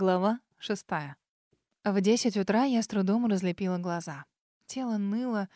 Глава шестая. В десять утра я с трудом разлепила глаза. Тело ныло,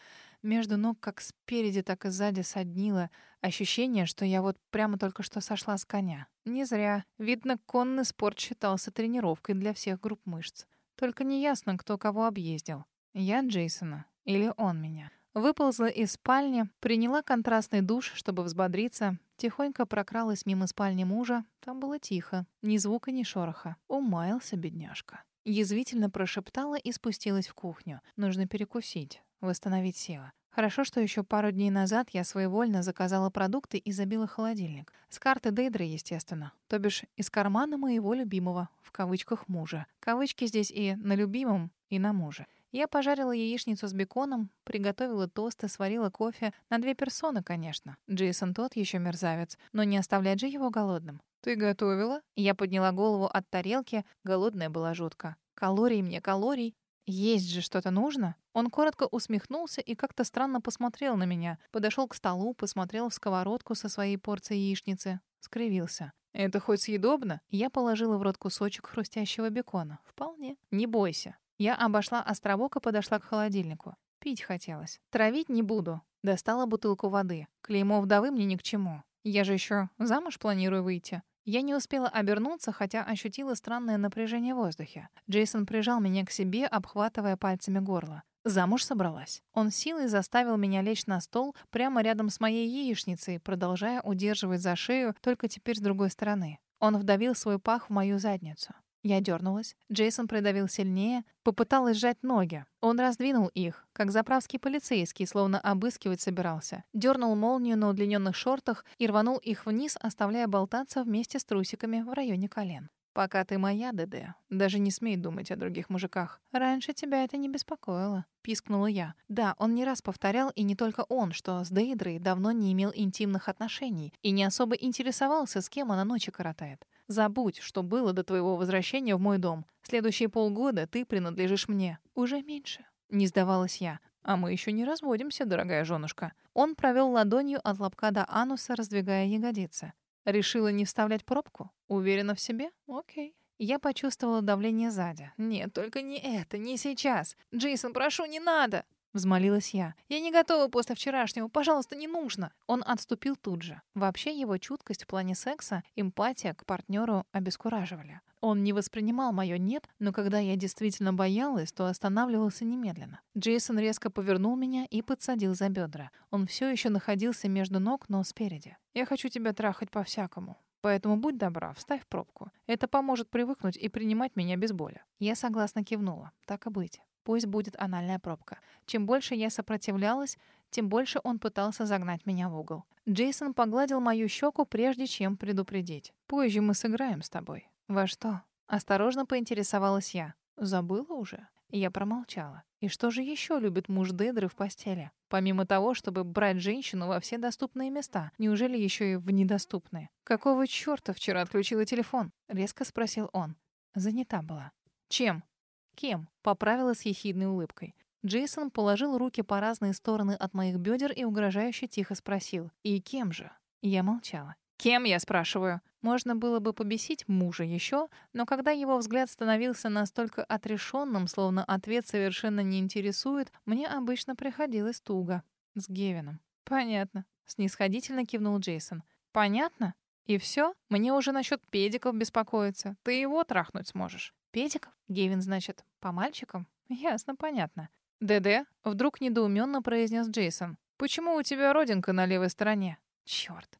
между ног как спереди, так и сзади соднило. Ощущение, что я вот прямо только что сошла с коня. Не зря. Видно, конный спорт считался тренировкой для всех групп мышц. Только неясно, кто кого объездил. Я Джейсона или он меня. Выползла из спальни, приняла контрастный душ, чтобы взбодриться, тихонько прокралась мимо спальни мужа. Там было тихо, ни звука, ни шороха. Умаялся бедняжка. Язвительно прошептала и спустилась в кухню. Нужно перекусить, восстановить силы. Хорошо, что еще пару дней назад я своевольно заказала продукты и забила холодильник. С карты Дейдра, естественно. То бишь, из кармана моего любимого, в кавычках мужа. Кавычки здесь и на любимом, и на муже. Я пожарила яичницу с беконом, приготовила тосты, сварила кофе. На две персоны, конечно. Джейсон тот еще мерзавец, но не оставлять же его голодным. «Ты готовила?» Я подняла голову от тарелки, голодная была жутко. «Калорий мне, калорий!» «Есть же что-то нужно?» Он коротко усмехнулся и как-то странно посмотрел на меня. Подошел к столу, посмотрел в сковородку со своей порцией яичницы. Скривился. «Это хоть съедобно?» Я положила в рот кусочек хрустящего бекона. «Вполне. Не бойся. Я обошла островок и подошла к холодильнику. Пить хотелось. Травить не буду. Достала бутылку воды. Клеймо вдовы мне ни к чему. Я же еще замуж планирую выйти. Я не успела обернуться, хотя ощутила странное напряжение в воздухе. Джейсон прижал меня к себе, обхватывая пальцами горло. Замуж собралась. Он силой заставил меня лечь на стол прямо рядом с моей яичницей, продолжая удерживать за шею, только теперь с другой стороны. Он вдавил свой пах в мою задницу. Я дернулась. Джейсон придавил сильнее, попыталась сжать ноги. Он раздвинул их, как заправский полицейский, словно обыскивать собирался. Дернул молнию на удлиненных шортах и рванул их вниз, оставляя болтаться вместе с трусиками в районе колен. «Пока ты моя, ДД, даже не смей думать о других мужиках. Раньше тебя это не беспокоило», — пискнула я. Да, он не раз повторял, и не только он, что с Дейдрой давно не имел интимных отношений и не особо интересовался, с кем она ночи коротает. Забудь, что было до твоего возвращения в мой дом. Следующие полгода ты принадлежишь мне. Уже меньше. Не сдавалась я. А мы еще не разводимся, дорогая женушка. Он провел ладонью от лобка до ануса, раздвигая ягодицы. Решила не вставлять пробку? Уверена в себе? Окей. Я почувствовала давление сзади. Нет, только не это, не сейчас. Джейсон, прошу, не надо. Взмолилась я. «Я не готова после вчерашнего. Пожалуйста, не нужно». Он отступил тут же. Вообще его чуткость в плане секса, эмпатия к партнеру обескураживали. Он не воспринимал мое «нет», но когда я действительно боялась, то останавливался немедленно. Джейсон резко повернул меня и подсадил за бедра. Он все еще находился между ног, но спереди. «Я хочу тебя трахать по-всякому. Поэтому будь добра, вставь пробку. Это поможет привыкнуть и принимать меня без боли». Я согласно кивнула. Так и быть. Пусть будет анальная пробка. Чем больше я сопротивлялась, тем больше он пытался загнать меня в угол. Джейсон погладил мою щеку, прежде чем предупредить. «Позже мы сыграем с тобой». «Во что?» Осторожно поинтересовалась я. «Забыла уже?» Я промолчала. И что же еще любит муж Дедры в постели? Помимо того, чтобы брать женщину во все доступные места, неужели еще и в недоступные? «Какого черта вчера отключила телефон?» — резко спросил он. Занята была. «Чем?» «Кем?» — поправила с ехидной улыбкой. Джейсон положил руки по разные стороны от моих бедер и угрожающе тихо спросил. «И кем же?» Я молчала. «Кем, я спрашиваю?» Можно было бы побесить мужа еще, но когда его взгляд становился настолько отрешенным, словно ответ совершенно не интересует, мне обычно приходилось туго. С Гевином. «Понятно», — снисходительно кивнул Джейсон. «Понятно? И все? Мне уже насчет педиков беспокоиться. Ты его трахнуть сможешь». Педиков? Гевин, значит, по мальчикам? Ясно, понятно. ДД вдруг недоуменно произнес Джейсон. Почему у тебя родинка на левой стороне? Черт.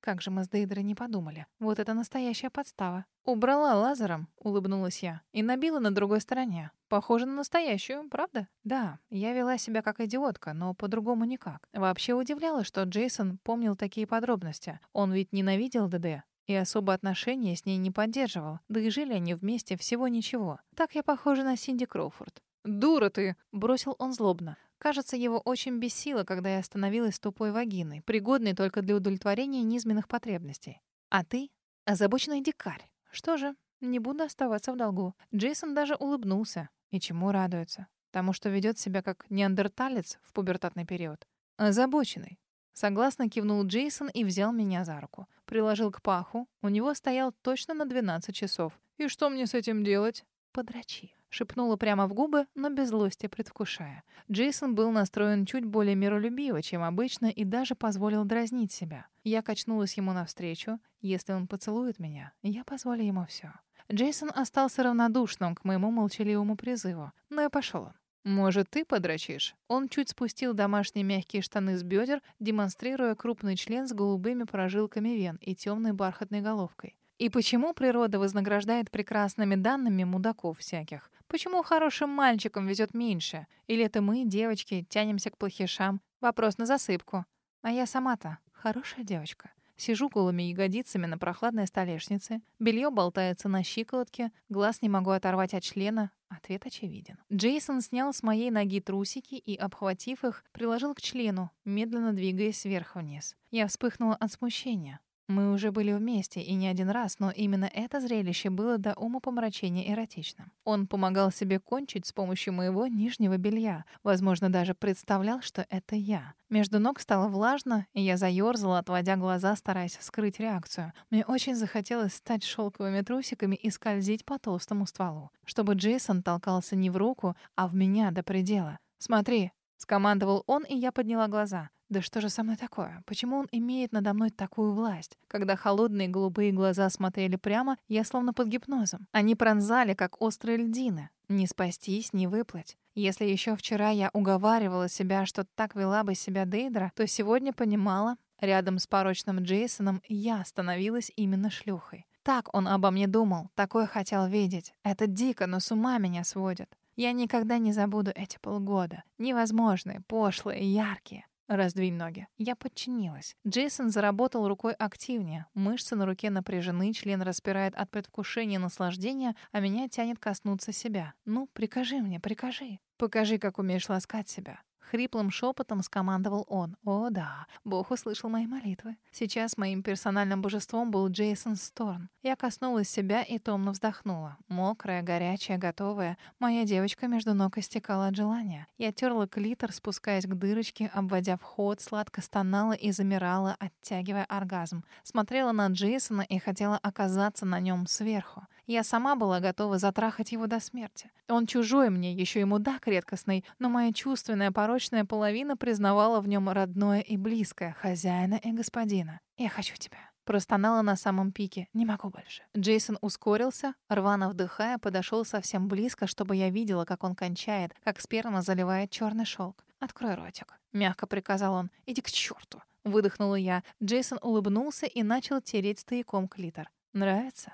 Как же мы с Дейдрой не подумали. Вот это настоящая подстава. Убрала лазером, улыбнулась я, и набила на другой стороне. Похоже на настоящую, правда? Да, я вела себя как идиотка, но по-другому никак. Вообще удивляло, что Джейсон помнил такие подробности. Он ведь ненавидел ДД, и особо отношения с ней не поддерживал, да и жили они вместе всего ничего. Так я похожа на Синди Кроуфорд. «Дура ты!» — бросил он злобно. Кажется, его очень бесило, когда я остановилась тупой вагиной, пригодной только для удовлетворения низменных потребностей. А ты — озабоченный дикарь. Что же, не буду оставаться в долгу. Джейсон даже улыбнулся. И чему радуется? Тому, что ведет себя как неандерталец в пубертатный период. Озабоченный. Согласно кивнул Джейсон и взял меня за руку. Приложил к паху. У него стоял точно на 12 часов. «И что мне с этим делать?» «Подрачи», — шепнула прямо в губы, но без злости предвкушая. Джейсон был настроен чуть более миролюбиво, чем обычно, и даже позволил дразнить себя. Я качнулась ему навстречу. Если он поцелует меня, я позволю ему все. Джейсон остался равнодушным к моему молчаливому призыву, но и пошел он. «Может, ты подрочишь?» Он чуть спустил домашние мягкие штаны с бедер, демонстрируя крупный член с голубыми прожилками вен и темной бархатной головкой. И почему природа вознаграждает прекрасными данными мудаков всяких? Почему хорошим мальчикам везет меньше? Или это мы, девочки, тянемся к плохишам? Вопрос на засыпку. А я сама-то хорошая девочка. Сижу голыми ягодицами на прохладной столешнице. Белье болтается на щиколотке. Глаз не могу оторвать от члена. Ответ очевиден. Джейсон снял с моей ноги трусики и, обхватив их, приложил к члену, медленно двигаясь сверху вниз. Я вспыхнула от смущения. Мы уже были вместе, и не один раз, но именно это зрелище было до ума помрачения эротичным. Он помогал себе кончить с помощью моего нижнего белья. Возможно, даже представлял, что это я. Между ног стало влажно, и я заёрзала, отводя глаза, стараясь скрыть реакцию. Мне очень захотелось стать шелковыми трусиками и скользить по толстому стволу, чтобы Джейсон толкался не в руку, а в меня до предела. «Смотри», — скомандовал он, и я подняла глаза. Да что же со мной такое? Почему он имеет надо мной такую власть? Когда холодные голубые глаза смотрели прямо, я словно под гипнозом. Они пронзали, как острые льдины. Не спастись, не выплыть. Если еще вчера я уговаривала себя, что так вела бы себя Дейдра, то сегодня понимала, рядом с порочным Джейсоном я становилась именно шлюхой. Так он обо мне думал, такое хотел видеть. Это дико, но с ума меня сводит. Я никогда не забуду эти полгода. Невозможные, пошлые, яркие. «Раздвинь ноги». Я подчинилась. Джейсон заработал рукой активнее. Мышцы на руке напряжены, член распирает от предвкушения наслаждения, а меня тянет коснуться себя. «Ну, прикажи мне, прикажи. Покажи, как умеешь ласкать себя». Хриплым шепотом скомандовал он. О, да, Бог услышал мои молитвы. Сейчас моим персональным божеством был Джейсон Сторн. Я коснулась себя и томно вздохнула. Мокрая, горячая, готовая. Моя девочка между ног истекала от желания. Я терла клитор, спускаясь к дырочке, обводя вход, сладко стонала и замирала, оттягивая оргазм. Смотрела на Джейсона и хотела оказаться на нем сверху. Я сама была готова затрахать его до смерти. Он чужой мне, еще и мудак редкостный, но моя чувственная порочная половина признавала в нем родное и близкое, хозяина и господина. «Я хочу тебя». Простонала на самом пике. Не могу больше. Джейсон ускорился, рвано вдыхая, подошел совсем близко, чтобы я видела, как он кончает, как сперма заливает черный шелк. «Открой ротик», — мягко приказал он. «Иди к черту. Выдохнула я. Джейсон улыбнулся и начал тереть стояком клитор. «Нравится?»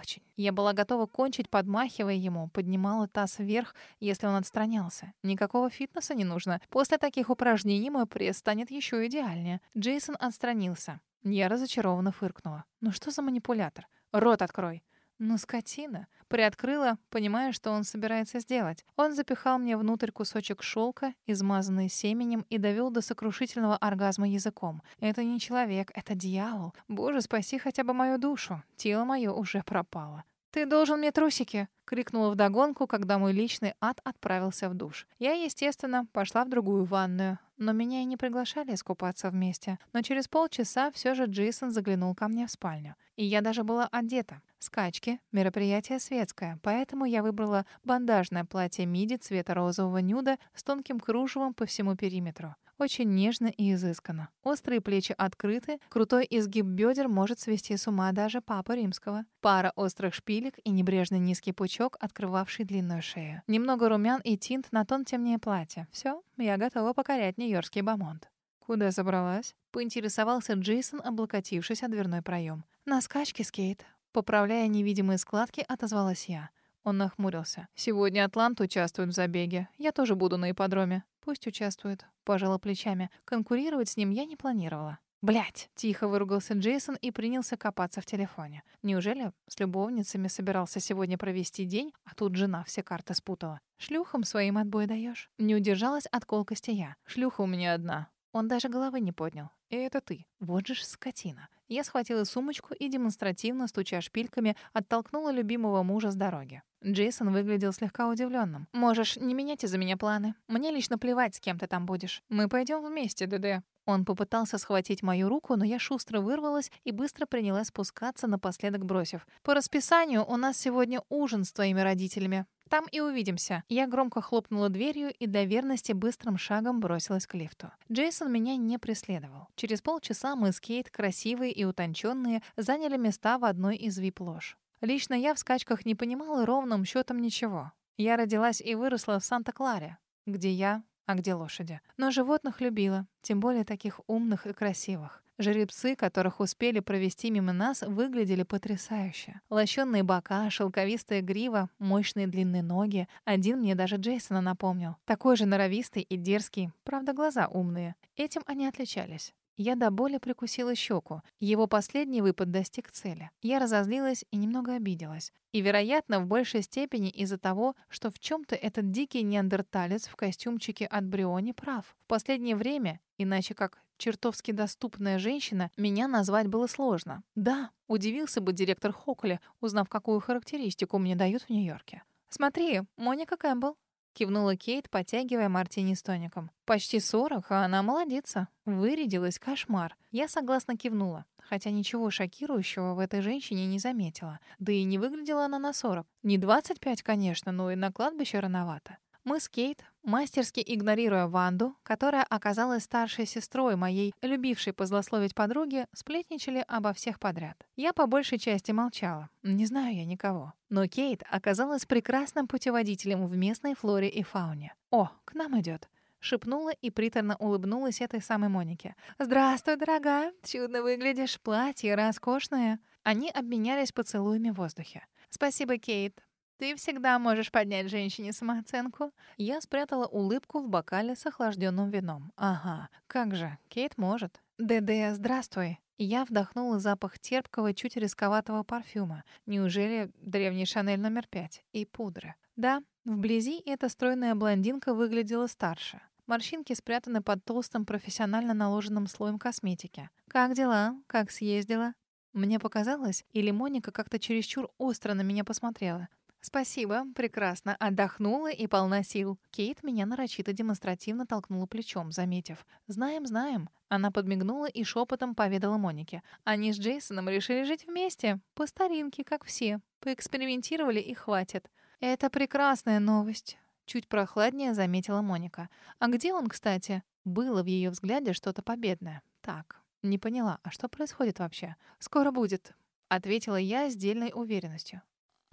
Очень. Я была готова кончить, подмахивая ему, поднимала таз вверх, если он отстранялся. Никакого фитнеса не нужно. После таких упражнений мой пресс станет еще идеальнее. Джейсон отстранился. Я разочарованно фыркнула. «Ну что за манипулятор? Рот открой!» Ну, скотина. Приоткрыла, понимая, что он собирается сделать. Он запихал мне внутрь кусочек шелка, измазанный семенем, и довел до сокрушительного оргазма языком. Это не человек, это дьявол. Боже, спаси хотя бы мою душу. Тело мое уже пропало. «Ты должен мне трусики!» — крикнула вдогонку, когда мой личный ад отправился в душ. Я, естественно, пошла в другую ванную. Но меня и не приглашали искупаться вместе. Но через полчаса все же Джейсон заглянул ко мне в спальню. И я даже была одета. Скачки — мероприятие светское, поэтому я выбрала бандажное платье миди цвета розового нюда с тонким кружевом по всему периметру. Очень нежно и изысканно. Острые плечи открыты, крутой изгиб бедер может свести с ума даже папа римского. Пара острых шпилек и небрежный низкий пучок, открывавший длинную шею. Немного румян и тинт на тон темнее платья. Все, я готова покорять нью-йоркский бомонд. «Куда забралась?» — поинтересовался Джейсон, облокотившись о дверной проем. «На скачке, Скейт». Поправляя невидимые складки, отозвалась я. Он нахмурился. «Сегодня Атлант участвует в забеге. Я тоже буду на ипподроме. Пусть участвует». Пожала плечами. Конкурировать с ним я не планировала. Блять! тихо выругался Джейсон и принялся копаться в телефоне. Неужели с любовницами собирался сегодня провести день, а тут жена все карты спутала? Шлюхам своим отбой даешь? Не удержалась от колкости я. Шлюха у меня одна. Он даже головы не поднял. И это ты. Вот же ж скотина. Я схватила сумочку и, демонстративно стуча шпильками, оттолкнула любимого мужа с дороги. Джейсон выглядел слегка удивленным. «Можешь не менять из-за меня планы. Мне лично плевать, с кем ты там будешь. Мы пойдем вместе, ДД». Он попытался схватить мою руку, но я шустро вырвалась и быстро принялась спускаться, напоследок бросив. «По расписанию у нас сегодня ужин с твоими родителями. Там и увидимся». Я громко хлопнула дверью и до верности быстрым шагом бросилась к лифту. Джейсон меня не преследовал. Через полчаса мы с Кейт, красивые и утонченные, заняли места в одной из вип-лож. Лично я в скачках не понимала ровным счетом ничего. Я родилась и выросла в Санта-Кларе, где я а где лошади. Но животных любила, тем более таких умных и красивых. Жеребцы, которых успели провести мимо нас, выглядели потрясающе. Лощенные бока, шелковистая грива, мощные длинные ноги. Один мне даже Джейсона напомнил. Такой же норовистый и дерзкий, правда, глаза умные. Этим они отличались. Я до боли прикусила щеку. Его последний выпад достиг цели. Я разозлилась и немного обиделась. И, вероятно, в большей степени из-за того, что в чем-то этот дикий неандерталец в костюмчике от Бриони прав. В последнее время, иначе как чертовски доступная женщина, меня назвать было сложно. Да, удивился бы директор Хокли, узнав, какую характеристику мне дают в Нью-Йорке. «Смотри, Моника Кэмпбелл», — кивнула Кейт, потягивая мартини с тоником. «Почти сорок, а она молодится. Вырядилась кошмар». Я согласно кивнула, хотя ничего шокирующего в этой женщине не заметила. Да и не выглядела она на сорок. Не двадцать пять, конечно, но и на кладбище рановато. Мы с Кейт, мастерски игнорируя Ванду, которая оказалась старшей сестрой моей, любившей позлословить подруги, сплетничали обо всех подряд. Я по большей части молчала. Не знаю я никого. Но Кейт оказалась прекрасным путеводителем в местной флоре и фауне. «О, к нам идет шепнула и приторно улыбнулась этой самой Монике. «Здравствуй, дорогая! Чудно выглядишь, платье роскошное!» Они обменялись поцелуями в воздухе. «Спасибо, Кейт. Ты всегда можешь поднять женщине самооценку. Я спрятала улыбку в бокале с охлажденным вином. Ага, как же, Кейт может. ДД, здравствуй. Я вдохнула запах терпкого, чуть рисковатого парфюма. Неужели древний Шанель номер пять? И пудры. Да, вблизи эта стройная блондинка выглядела старше. Морщинки спрятаны под толстым профессионально наложенным слоем косметики. «Как дела? Как съездила?» Мне показалось, или Моника как-то чересчур остро на меня посмотрела. «Спасибо, прекрасно. Отдохнула и полна сил». Кейт меня нарочито демонстративно толкнула плечом, заметив. «Знаем, знаем». Она подмигнула и шепотом поведала Монике. «Они с Джейсоном решили жить вместе. По старинке, как все. Поэкспериментировали и хватит». «Это прекрасная новость», — чуть прохладнее заметила Моника. «А где он, кстати?» Было в ее взгляде что-то победное. «Так, не поняла, а что происходит вообще?» «Скоро будет», — ответила я с дельной уверенностью.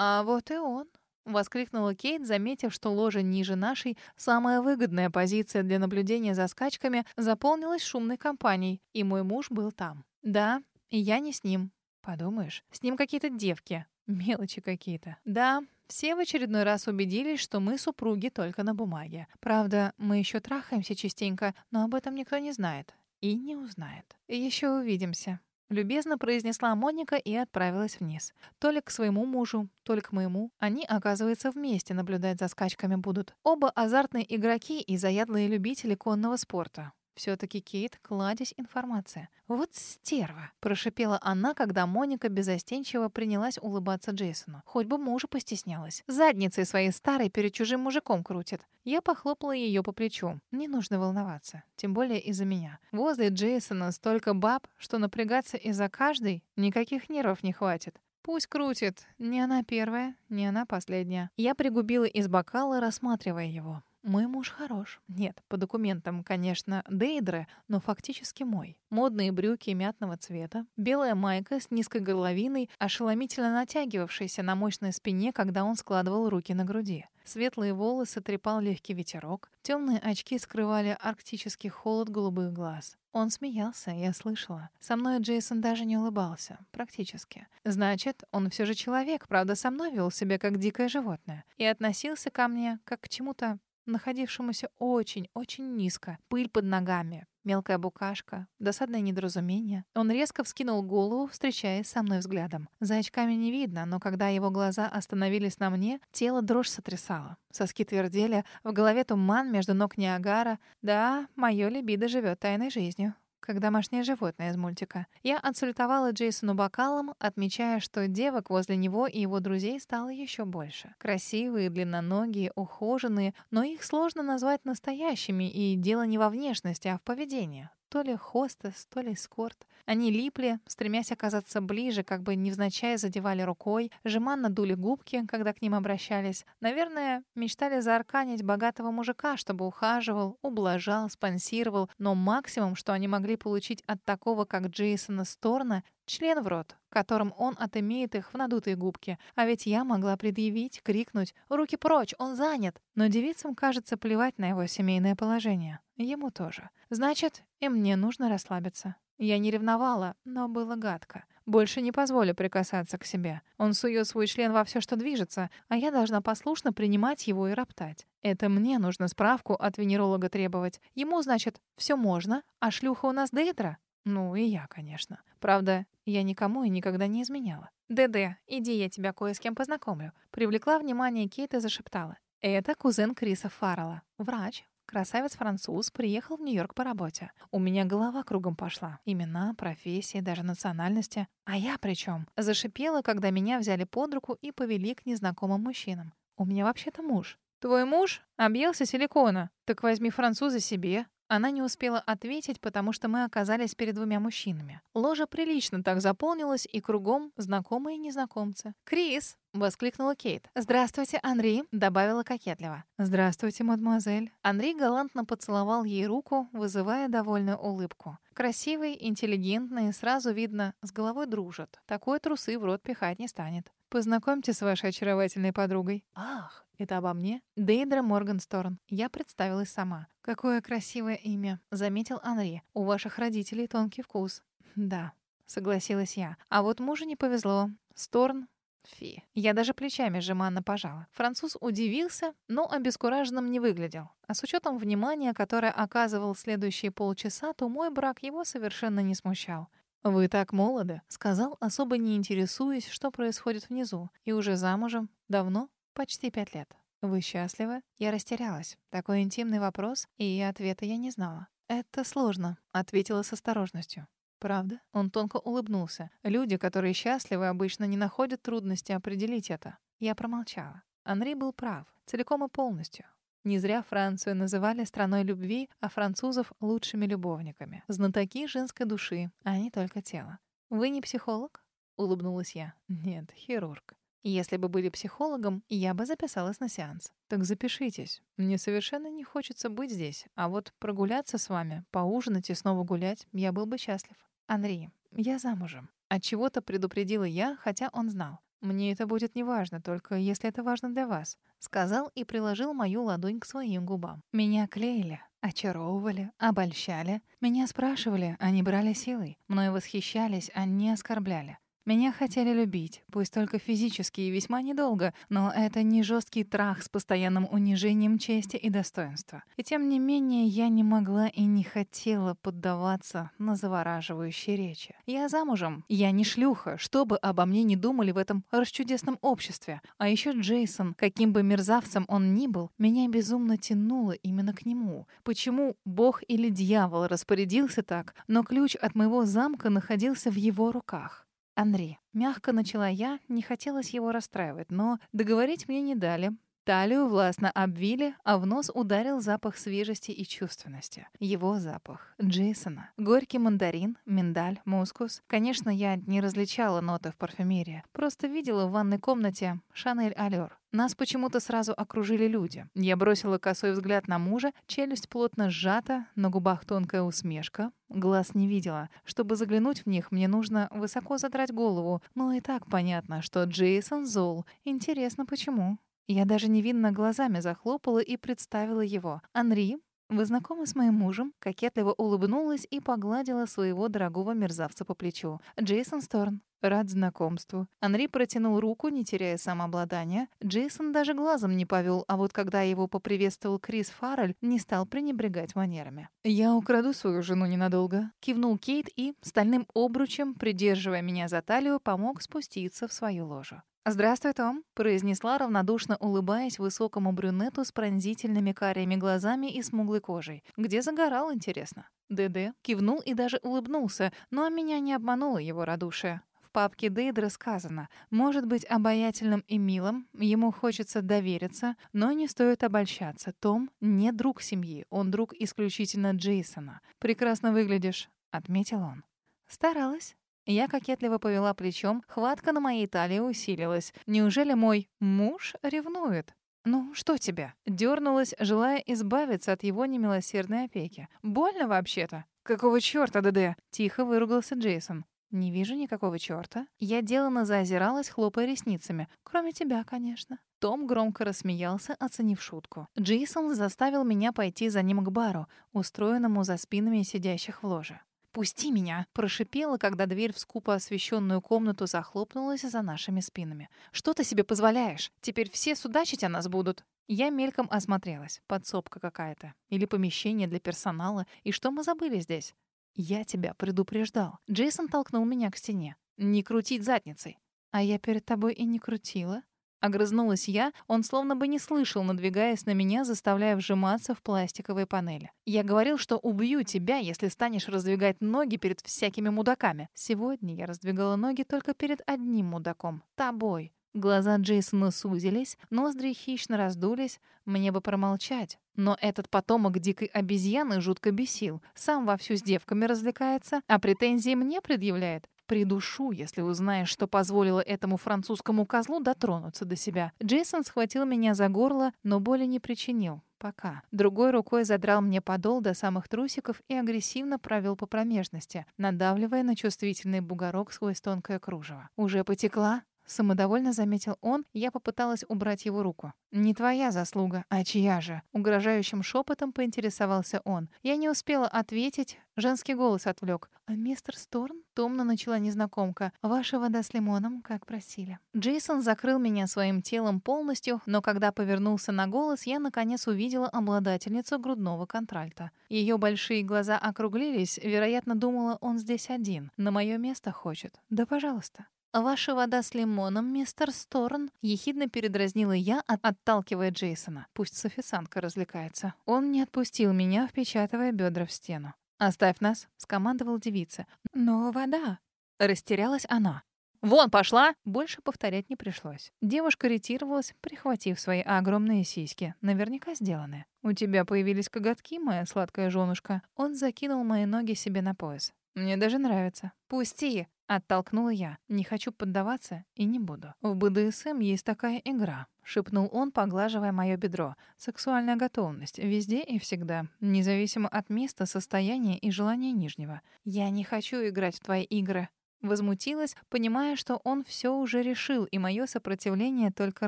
«А вот и он», — воскликнула Кейт, заметив, что ложа ниже нашей, самая выгодная позиция для наблюдения за скачками, заполнилась шумной компанией, и мой муж был там. «Да, и я не с ним». «Подумаешь, с ним какие-то девки, мелочи какие-то». «Да, все в очередной раз убедились, что мы супруги только на бумаге. Правда, мы еще трахаемся частенько, но об этом никто не знает. И не узнает. Еще увидимся. Любезно произнесла Моника и отправилась вниз. То ли к своему мужу, то ли к моему. Они, оказывается, вместе наблюдать за скачками будут. Оба азартные игроки и заядлые любители конного спорта. Все-таки Кейт — кладезь информация. «Вот стерва!» — прошипела она, когда Моника безостенчиво принялась улыбаться Джейсону. Хоть бы мужа постеснялась. Задницей своей старой перед чужим мужиком крутит. Я похлопала ее по плечу. Не нужно волноваться. Тем более из-за меня. Возле Джейсона столько баб, что напрягаться из-за каждой никаких нервов не хватит. Пусть крутит. Не она первая, не она последняя. Я пригубила из бокала, рассматривая его. Мой муж хорош. Нет, по документам, конечно, Дейдре, но фактически мой. Модные брюки мятного цвета, белая майка с низкой горловиной, ошеломительно натягивавшаяся на мощной спине, когда он складывал руки на груди. Светлые волосы трепал легкий ветерок, темные очки скрывали арктический холод голубых глаз. Он смеялся, я слышала. Со мной Джейсон даже не улыбался, практически. Значит, он все же человек, правда, со мной вел себя как дикое животное и относился ко мне как к чему-то находившемуся очень-очень низко. Пыль под ногами, мелкая букашка, досадное недоразумение. Он резко вскинул голову, встречаясь со мной взглядом. За очками не видно, но когда его глаза остановились на мне, тело дрожь сотрясало. Соски твердели, в голове туман между ног Ниагара. Да, мое либидо живет тайной жизнью как домашнее животное из мультика. Я отсультовала Джейсону бокалом, отмечая, что девок возле него и его друзей стало еще больше. Красивые, длинноногие, ухоженные, но их сложно назвать настоящими, и дело не во внешности, а в поведении. То ли хостес, то ли эскорт. Они липли, стремясь оказаться ближе, как бы невзначай задевали рукой, жеманно дули губки, когда к ним обращались. Наверное, мечтали заарканить богатого мужика, чтобы ухаживал, ублажал, спонсировал, но максимум, что они могли получить от такого, как Джейсона Сторна, член в рот, которым он отымеет их в надутые губки. А ведь я могла предъявить, крикнуть «Руки прочь, он занят!» Но девицам, кажется, плевать на его семейное положение. Ему тоже. Значит, и мне нужно расслабиться. Я не ревновала, но было гадко. Больше не позволю прикасаться к себе. Он сует свой член во все, что движется, а я должна послушно принимать его и роптать. Это мне нужно справку от венеролога требовать. Ему, значит, все можно, а шлюха у нас Дейдра? Ну, и я, конечно. Правда, я никому и никогда не изменяла. «ДД, иди, я тебя кое с кем познакомлю». Привлекла внимание Кейт и зашептала. «Это кузен Криса Фаррелла, врач, Красавец-француз приехал в Нью-Йорк по работе. У меня голова кругом пошла. Имена, профессии, даже национальности. А я при чем? Зашипела, когда меня взяли под руку и повели к незнакомым мужчинам. У меня вообще-то муж. Твой муж объелся силикона. Так возьми француза себе. Она не успела ответить, потому что мы оказались перед двумя мужчинами. Ложа прилично так заполнилась, и кругом знакомые незнакомцы. «Крис!» — воскликнула Кейт. «Здравствуйте, Анри!» — добавила кокетливо. «Здравствуйте, мадемуазель!» Анри галантно поцеловал ей руку, вызывая довольную улыбку. Красивый, интеллигентный, сразу видно, с головой дружат. Такой трусы в рот пихать не станет. «Познакомьте с вашей очаровательной подругой». «Ах, это обо мне?» «Дейдра Моргансторн. Я представилась сама. Какое красивое имя», — заметил Анри. «У ваших родителей тонкий вкус». «Да», — согласилась я. «А вот мужу не повезло. Сторн Фи. Я даже плечами жеманно пожала. Француз удивился, но обескураженным не выглядел. А с учетом внимания, которое оказывал следующие полчаса, то мой брак его совершенно не смущал. «Вы так молоды», — сказал, особо не интересуясь, что происходит внизу. «И уже замужем? Давно? Почти пять лет. Вы счастливы?» Я растерялась. Такой интимный вопрос, и ответа я не знала. «Это сложно», — ответила с осторожностью. «Правда?» Он тонко улыбнулся. «Люди, которые счастливы, обычно не находят трудности определить это». Я промолчала. Анри был прав. Целиком и полностью. Не зря Францию называли страной любви, а французов — лучшими любовниками. Знатоки женской души, а не только тела. «Вы не психолог?» — улыбнулась я. «Нет, хирург». Если бы были психологом, я бы записалась на сеанс. Так запишитесь. Мне совершенно не хочется быть здесь, а вот прогуляться с вами, поужинать и снова гулять, я был бы счастлив. Андрей, я замужем. От чего-то предупредила я, хотя он знал. «Мне это будет неважно, только если это важно для вас», — сказал и приложил мою ладонь к своим губам. Меня клеили, очаровывали, обольщали. Меня спрашивали, а не брали силой. Мною восхищались, а не оскорбляли. Меня хотели любить, пусть только физически и весьма недолго, но это не жесткий трах с постоянным унижением чести и достоинства. И тем не менее я не могла и не хотела поддаваться на завораживающие речи. Я замужем, я не шлюха, что бы обо мне не думали в этом расчудесном обществе. А еще Джейсон, каким бы мерзавцем он ни был, меня безумно тянуло именно к нему. Почему бог или дьявол распорядился так, но ключ от моего замка находился в его руках? Анри. Мягко начала я, не хотелось его расстраивать, но договорить мне не дали. Талию властно обвили, а в нос ударил запах свежести и чувственности. Его запах. Джейсона. Горький мандарин, миндаль, мускус. Конечно, я не различала ноты в парфюмерии. Просто видела в ванной комнате Шанель Алёр. Нас почему-то сразу окружили люди. Я бросила косой взгляд на мужа, челюсть плотно сжата, на губах тонкая усмешка. Глаз не видела. Чтобы заглянуть в них, мне нужно высоко задрать голову. Но и так понятно, что Джейсон зол. Интересно, почему? Я даже невинно глазами захлопала и представила его. «Анри, вы знакомы с моим мужем?» Кокетливо улыбнулась и погладила своего дорогого мерзавца по плечу. «Джейсон Сторн, рад знакомству». Анри протянул руку, не теряя самообладания. Джейсон даже глазом не повел, а вот когда его поприветствовал Крис Фаррель, не стал пренебрегать манерами. «Я украду свою жену ненадолго», — кивнул Кейт и, стальным обручем, придерживая меня за талию, помог спуститься в свою ложу. «Здравствуй, Том», — произнесла, равнодушно улыбаясь высокому брюнету с пронзительными карими глазами и смуглой кожей. «Где загорал, интересно?» ДД кивнул и даже улыбнулся, но меня не обмануло его радушие. В папке Дейдра сказано, может быть обаятельным и милым, ему хочется довериться, но не стоит обольщаться. Том не друг семьи, он друг исключительно Джейсона. «Прекрасно выглядишь», — отметил он. Старалась. Я кокетливо повела плечом, хватка на моей талии усилилась. Неужели мой муж ревнует? «Ну, что тебе?» Дёрнулась, желая избавиться от его немилосердной опеки. «Больно вообще-то?» «Какого чёрта, ДД?» Тихо выругался Джейсон. «Не вижу никакого чёрта». Я делано заозиралась, хлопая ресницами. «Кроме тебя, конечно». Том громко рассмеялся, оценив шутку. Джейсон заставил меня пойти за ним к бару, устроенному за спинами сидящих в ложе. «Пусти меня!» — прошипела, когда дверь в скупо освещенную комнату захлопнулась за нашими спинами. «Что ты себе позволяешь? Теперь все судачить о нас будут!» Я мельком осмотрелась. Подсобка какая-то. Или помещение для персонала. И что мы забыли здесь? Я тебя предупреждал. Джейсон толкнул меня к стене. Не крутить задницей. А я перед тобой и не крутила. Огрызнулась я, он словно бы не слышал, надвигаясь на меня, заставляя вжиматься в пластиковые панели. «Я говорил, что убью тебя, если станешь раздвигать ноги перед всякими мудаками. Сегодня я раздвигала ноги только перед одним мудаком — тобой». Глаза Джейсона сузились, ноздри хищно раздулись. Мне бы промолчать. Но этот потомок дикой обезьяны жутко бесил. Сам вовсю с девками развлекается, а претензии мне предъявляет. Придушу, если узнаешь, что позволило этому французскому козлу дотронуться до себя. Джейсон схватил меня за горло, но боли не причинил. Пока. Другой рукой задрал мне подол до самых трусиков и агрессивно провел по промежности, надавливая на чувствительный бугорок сквозь тонкое кружево. «Уже потекла?» Самодовольно заметил он, я попыталась убрать его руку. «Не твоя заслуга, а чья же?» Угрожающим шепотом поинтересовался он. Я не успела ответить, женский голос отвлек. «А мистер Сторн?» Томно начала незнакомка. «Ваша вода с лимоном, как просили». Джейсон закрыл меня своим телом полностью, но когда повернулся на голос, я наконец увидела обладательницу грудного контральта. Ее большие глаза округлились, вероятно, думала, он здесь один. На мое место хочет. «Да, пожалуйста». «Ваша вода с лимоном, мистер Сторн?» — ехидно передразнила я, от отталкивая Джейсона. Пусть с развлекается. Он не отпустил меня, впечатывая бедра в стену. «Оставь нас», — скомандовал девица. «Но вода...» — растерялась она. «Вон пошла!» Больше повторять не пришлось. Девушка ретировалась, прихватив свои огромные сиськи, наверняка сделанные. «У тебя появились коготки, моя сладкая женушка?» Он закинул мои ноги себе на пояс. «Мне даже нравится. Пусти!» Оттолкнула я. Не хочу поддаваться и не буду. В БДСМ есть такая игра. Шепнул он, поглаживая мое бедро. Сексуальная готовность. Везде и всегда. Независимо от места, состояния и желания нижнего. Я не хочу играть в твои игры. Возмутилась, понимая, что он все уже решил, и мое сопротивление только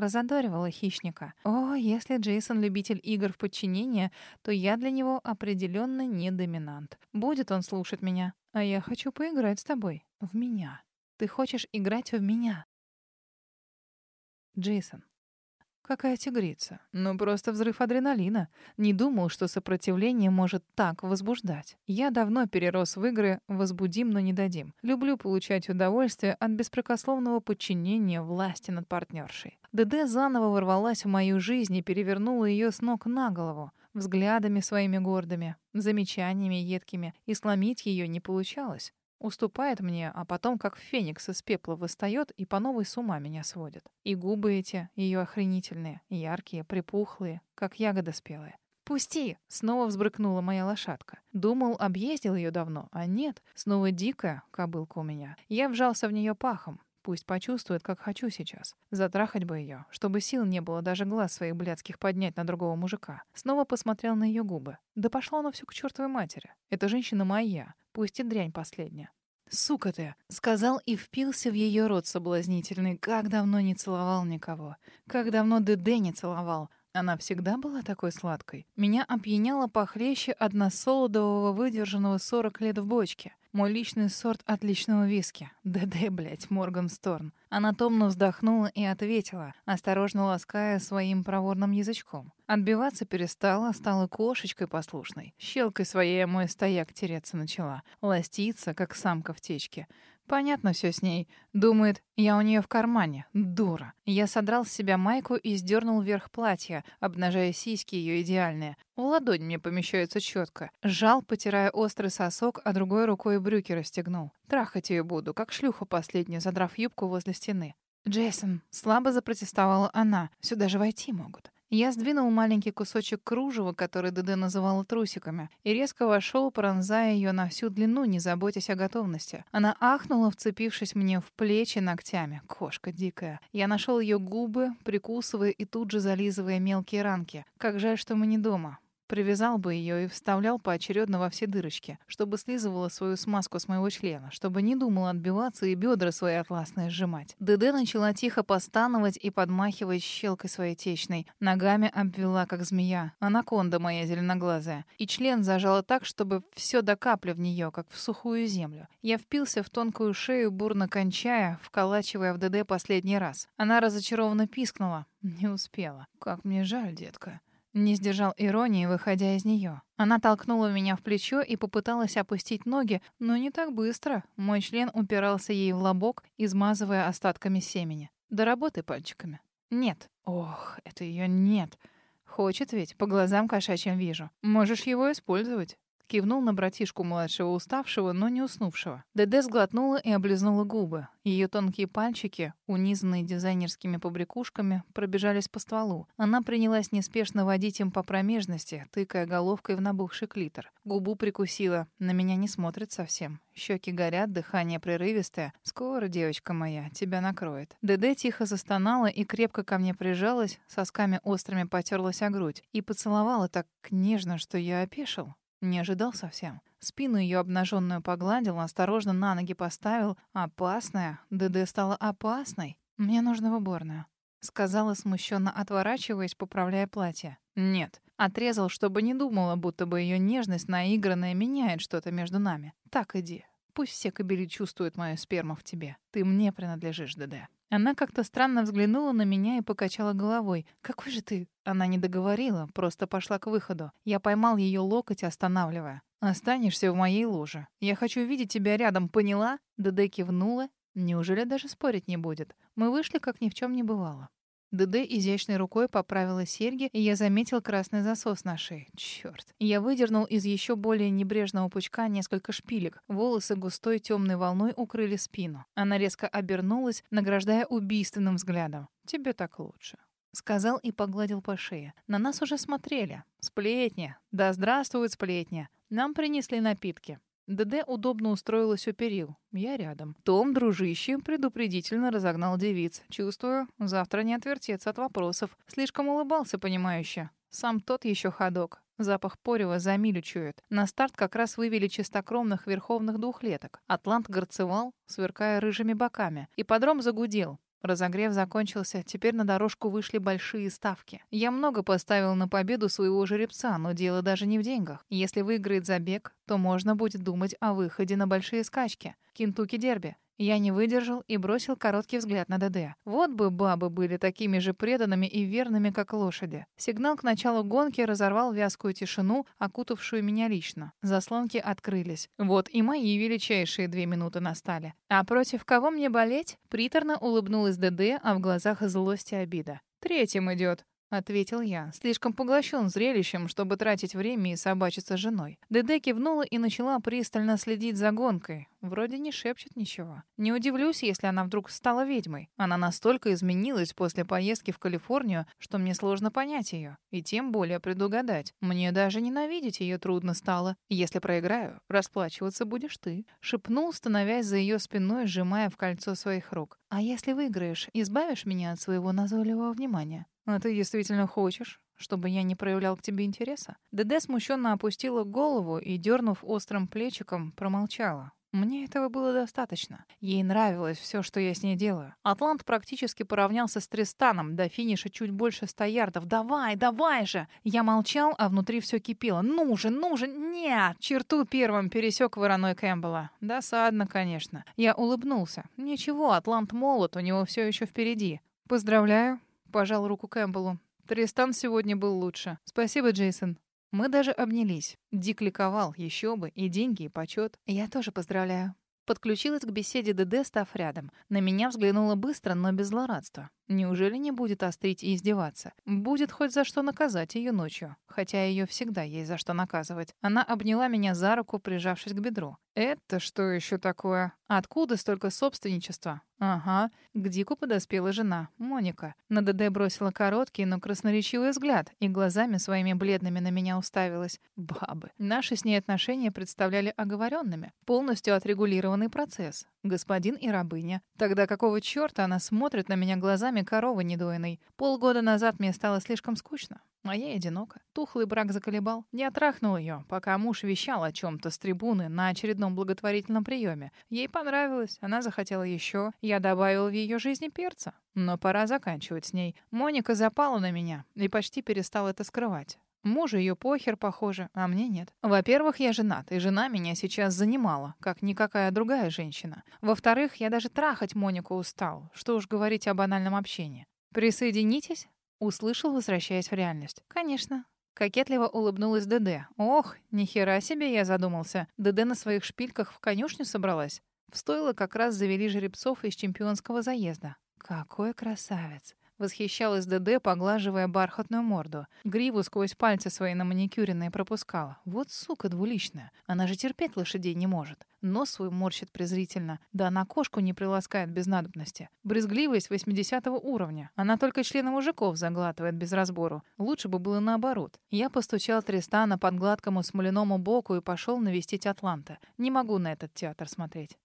разодоривало хищника. О, если Джейсон любитель игр в подчинении, то я для него определенно не доминант. Будет он слушать меня. А я хочу поиграть с тобой. В меня. Ты хочешь играть в меня. Джейсон. Какая тигрица. Ну, просто взрыв адреналина. Не думал, что сопротивление может так возбуждать. Я давно перерос в игры «возбудим, но не дадим». Люблю получать удовольствие от беспрекословного подчинения власти над партнершей. ДД заново ворвалась в мою жизнь и перевернула ее с ног на голову. Взглядами своими гордыми, замечаниями едкими. И сломить ее не получалось. Уступает мне, а потом как феникс из пепла восстает и по новой с ума меня сводит. И губы эти, ее охренительные, яркие, припухлые, как ягода спелая. «Пусти!» — снова взбрыкнула моя лошадка. Думал, объездил ее давно, а нет, снова дикая кобылка у меня. Я вжался в нее пахом. Пусть почувствует, как хочу сейчас. Затрахать бы ее, чтобы сил не было даже глаз своих блядских поднять на другого мужика. Снова посмотрел на ее губы. Да пошло оно все к чертовой матери. Эта женщина моя, пусть и дрянь последняя. «Сука ты!» — сказал и впился в ее рот соблазнительный. Как давно не целовал никого. Как давно ДД не целовал. Она всегда была такой сладкой. Меня опьяняла похлеще односолодового выдержанного 40 лет в бочке. Мой личный сорт отличного виски. ДД, блядь, Морган Сторн. Она томно вздохнула и ответила, осторожно лаская своим проворным язычком. Отбиваться перестала, стала кошечкой послушной. Щелкой своей мой стояк тереться начала. Ластиться, как самка в течке. Понятно все с ней. Думает, я у нее в кармане. Дура. Я содрал с себя майку и сдернул вверх платья, обнажая сиськи ее идеальные. В ладонь мне помещаются четко. Жал, потирая острый сосок, а другой рукой брюки расстегнул. Трахать ее буду, как шлюха последнюю, задрав юбку возле стены. «Джейсон», — слабо запротестовала она, — «сюда же войти могут». Я сдвинул маленький кусочек кружева, который ДД называла трусиками, и резко вошел, пронзая ее на всю длину, не заботясь о готовности. Она ахнула, вцепившись мне в плечи ногтями. Кошка дикая. Я нашел ее губы, прикусывая и тут же зализывая мелкие ранки. Как жаль, что мы не дома. Привязал бы ее и вставлял поочередно во все дырочки, чтобы слизывала свою смазку с моего члена, чтобы не думала отбиваться и бедра свои атласные сжимать. ДД начала тихо постановать и подмахивать щелкой своей течной. Ногами обвела, как змея. Анаконда моя зеленоглазая. И член зажала так, чтобы все до капли в нее, как в сухую землю. Я впился в тонкую шею, бурно кончая, вколачивая в ДД последний раз. Она разочарованно пискнула. Не успела. Как мне жаль, детка. Не сдержал иронии, выходя из нее. Она толкнула меня в плечо и попыталась опустить ноги, но не так быстро. Мой член упирался ей в лобок, измазывая остатками семени. Доработай пальчиками. Нет. Ох, это ее нет. Хочет ведь, по глазам кошачьим вижу. Можешь его использовать. Кивнул на братишку младшего, уставшего, но не уснувшего. Деде сглотнула и облизнула губы. Ее тонкие пальчики, унизанные дизайнерскими побрякушками, пробежались по стволу. Она принялась неспешно водить им по промежности, тыкая головкой в набухший клитор. Губу прикусила. На меня не смотрит совсем. Щеки горят, дыхание прерывистое. Скоро, девочка моя, тебя накроет. Деде тихо застонала и крепко ко мне прижалась, сосками острыми потерлась о грудь и поцеловала так нежно, что я опешил. Не ожидал совсем. Спину ее обнаженную погладил, осторожно на ноги поставил. Опасная. ДД стала опасной. Мне нужно в уборную. Сказала, смущенно отворачиваясь, поправляя платье. Нет. Отрезал, чтобы не думала, будто бы ее нежность наигранная меняет что-то между нами. Так иди. Пусть все кобели чувствуют мою сперму в тебе. Ты мне принадлежишь, ДД. Она как-то странно взглянула на меня и покачала головой. «Какой же ты?» Она не договорила, просто пошла к выходу. Я поймал ее локоть, останавливая. «Останешься в моей ложе. Я хочу видеть тебя рядом, поняла?» ДД кивнула. Неужели даже спорить не будет? Мы вышли, как ни в чем не бывало. ДД изящной рукой поправила серьги, и я заметил красный засос на шее. Черт. Я выдернул из еще более небрежного пучка несколько шпилек. Волосы густой темной волной укрыли спину. Она резко обернулась, награждая убийственным взглядом. «Тебе так лучше». Сказал и погладил по шее. На нас уже смотрели. Сплетня. Да здравствует сплетня. Нам принесли напитки. ДД удобно устроилась у перил. Я рядом. Том, дружище, предупредительно разогнал девиц. Чувствую, завтра не отвертеться от вопросов. Слишком улыбался, понимающе. Сам тот еще ходок. Запах порева за милю чует. На старт как раз вывели чистокровных верховных двухлеток. Атлант горцевал, сверкая рыжими боками. И подром загудел. Разогрев закончился, теперь на дорожку вышли большие ставки. Я много поставил на победу своего жеребца, но дело даже не в деньгах. Если выиграет забег, то можно будет думать о выходе на большие скачки. Кентукки-дерби. Я не выдержал и бросил короткий взгляд на ДД. Вот бы бабы были такими же преданными и верными, как лошади. Сигнал к началу гонки разорвал вязкую тишину, окутавшую меня лично. Заслонки открылись. Вот и мои величайшие две минуты настали. А против кого мне болеть? Приторно улыбнулась ДД, а в глазах злость и обида. Третьим идет ответил я, слишком поглощен зрелищем, чтобы тратить время и собачиться с женой. Деде кивнула и начала пристально следить за гонкой. Вроде не шепчет ничего. Не удивлюсь, если она вдруг стала ведьмой. Она настолько изменилась после поездки в Калифорнию, что мне сложно понять ее. И тем более предугадать. Мне даже ненавидеть ее трудно стало. Если проиграю, расплачиваться будешь ты. Шепнул, становясь за ее спиной, сжимая в кольцо своих рук. А если выиграешь, избавишь меня от своего назойливого внимания? «А ты действительно хочешь, чтобы я не проявлял к тебе интереса?» ДД смущенно опустила голову и, дернув острым плечиком, промолчала. Мне этого было достаточно. Ей нравилось все, что я с ней делаю. Атлант практически поравнялся с Тристаном, до финиша чуть больше ста ярдов. «Давай, давай же!» Я молчал, а внутри все кипело. «Ну же, ну же, нет!» Черту первым пересек вороной Кэмпбелла. Досадно, конечно. Я улыбнулся. «Ничего, Атлант молод, у него все еще впереди. Поздравляю, Пожал руку Кэмпбеллу. Тристан сегодня был лучше. Спасибо, Джейсон. Мы даже обнялись. Дик ликовал, еще бы, и деньги, и почет. Я тоже поздравляю. Подключилась к беседе ДД, став рядом. На меня взглянула быстро, но без злорадства. Неужели не будет острить и издеваться? Будет хоть за что наказать ее ночью. Хотя ее всегда есть за что наказывать. Она обняла меня за руку, прижавшись к бедру. «Это что еще такое? Откуда столько собственничества?» «Ага». К Дику подоспела жена, Моника. На ДД бросила короткий, но красноречивый взгляд и глазами своими бледными на меня уставилась. Бабы. Наши с ней отношения представляли оговоренными. Полностью отрегулированный процесс. Господин и рабыня. Тогда какого черта она смотрит на меня глазами коровы недоиной? Полгода назад мне стало слишком скучно. А я одинока. Тухлый брак заколебал. Не отрахнул ее, пока муж вещал о чем-то с трибуны на очередном благотворительном приеме. Ей понравилось, она захотела еще. Я добавил в ее жизни перца. Но пора заканчивать с ней. Моника запала на меня и почти перестала это скрывать. Мужу ее похер, похоже, а мне нет. Во-первых, я женат, и жена меня сейчас занимала, как никакая другая женщина. Во-вторых, я даже трахать Монику устал. Что уж говорить о банальном общении. «Присоединитесь?» Услышал, возвращаясь в реальность. «Конечно». Кокетливо улыбнулась ДД. «Ох, нихера себе я задумался. ДД на своих шпильках в конюшню собралась. В стойло как раз завели жеребцов из чемпионского заезда. Какой красавец. Восхищалась ДД, поглаживая бархатную морду. Гриву сквозь пальцы свои на маникюренные пропускала. Вот сука двуличная. Она же терпеть лошадей не может. Нос свой морщит презрительно. Да она кошку не приласкает без надобности. Брезгливость 80 уровня. Она только члены мужиков заглатывает без разбору. Лучше бы было наоборот. Я постучал Тристана под гладкому смоляному боку и пошел навестить Атланта. Не могу на этот театр смотреть.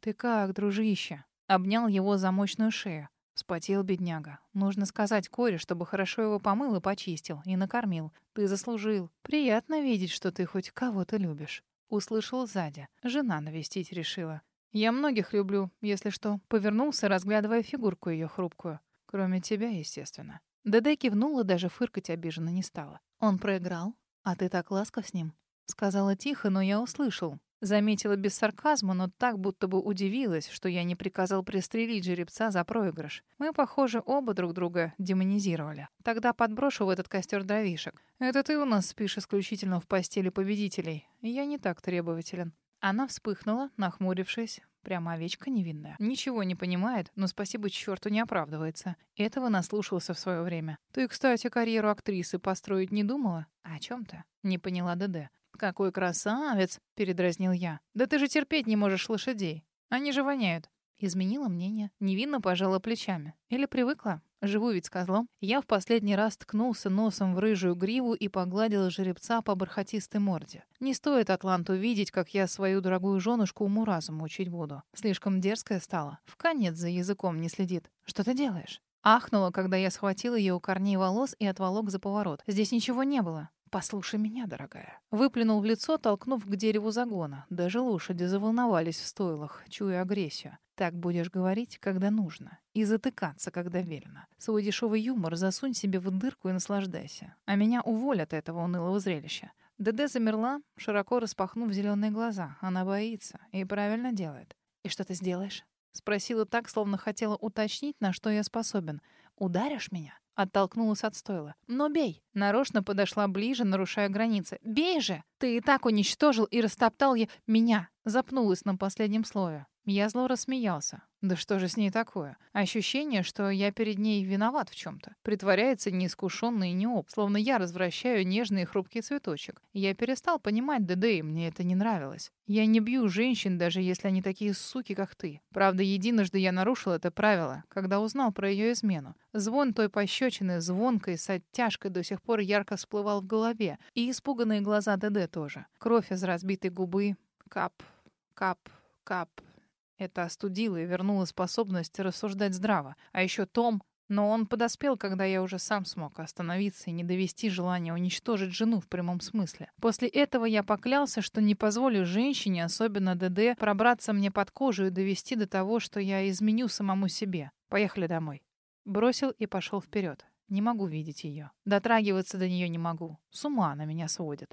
«Ты как, дружище?» Обнял его за мощную шею. Вспотел бедняга. Нужно сказать Коре, чтобы хорошо его помыл и почистил, и накормил. Ты заслужил. Приятно видеть, что ты хоть кого-то любишь. Услышал сзади. Жена навестить решила. Я многих люблю, если что. Повернулся, разглядывая фигурку ее хрупкую. Кроме тебя, естественно. ДД кивнула, даже фыркать обиженно не стала. Он проиграл, а ты так ласков с ним. Сказала тихо, но я услышал. Заметила без сарказма, но так будто бы удивилась, что я не приказал пристрелить жеребца за проигрыш. Мы, похоже, оба друг друга демонизировали. Тогда подброшу в этот костер дровишек. Это ты у нас спишь исключительно в постели победителей. Я не так требователен. Она вспыхнула, нахмурившись. Прямо овечка невинная. Ничего не понимает, но спасибо черту не оправдывается. Этого наслушался в свое время. Ты, кстати, карьеру актрисы построить не думала? О чем ты? Не поняла ДД. «Какой красавец!» — передразнил я. «Да ты же терпеть не можешь лошадей. Они же воняют». Изменила мнение. Невинно пожала плечами. Или привыкла. Живу ведь с козлом. Я в последний раз ткнулся носом в рыжую гриву и погладил жеребца по бархатистой морде. Не стоит Атланту видеть, как я свою дорогую женушку уму-разуму учить буду. Слишком дерзкая стала. В конец за языком не следит. Что ты делаешь? Ахнула, когда я схватил ее у корней волос и отволок за поворот. Здесь ничего не было. «Послушай меня, дорогая». Выплюнул в лицо, толкнув к дереву загона. Даже лошади заволновались в стойлах, чуя агрессию. Так будешь говорить, когда нужно. И затыкаться, когда велено. Свой дешевый юмор засунь себе в дырку и наслаждайся. А меня уволят этого унылого зрелища. ДД замерла, широко распахнув зеленые глаза. Она боится. И правильно делает. «И что ты сделаешь?» Спросила так, словно хотела уточнить, на что я способен. «Ударишь меня?» Оттолкнулась от стойла. «Но бей!» Нарочно подошла ближе, нарушая границы. «Бей же! Ты и так уничтожил и растоптал я меня!» Запнулась на последнем слое. Я зло рассмеялся. Да что же с ней такое? Ощущение, что я перед ней виноват в чем-то. Притворяется неискушенный и неоп, словно я развращаю нежный и хрупкий цветочек. Я перестал понимать ДД, и мне это не нравилось. Я не бью женщин, даже если они такие суки, как ты. Правда, единожды я нарушил это правило, когда узнал про ее измену. Звон той пощечины, звонкой, с оттяжкой до сих пор ярко всплывал в голове. И испуганные глаза ДД тоже. Кровь из разбитой губы. Кап, кап, кап. Это остудило и вернуло способность рассуждать здраво. А еще Том... Но он подоспел, когда я уже сам смог остановиться и не довести желания уничтожить жену в прямом смысле. После этого я поклялся, что не позволю женщине, особенно ДД, пробраться мне под кожу и довести до того, что я изменю самому себе. Поехали домой. Бросил и пошел вперед. Не могу видеть ее. Дотрагиваться до нее не могу. С ума она меня сводит.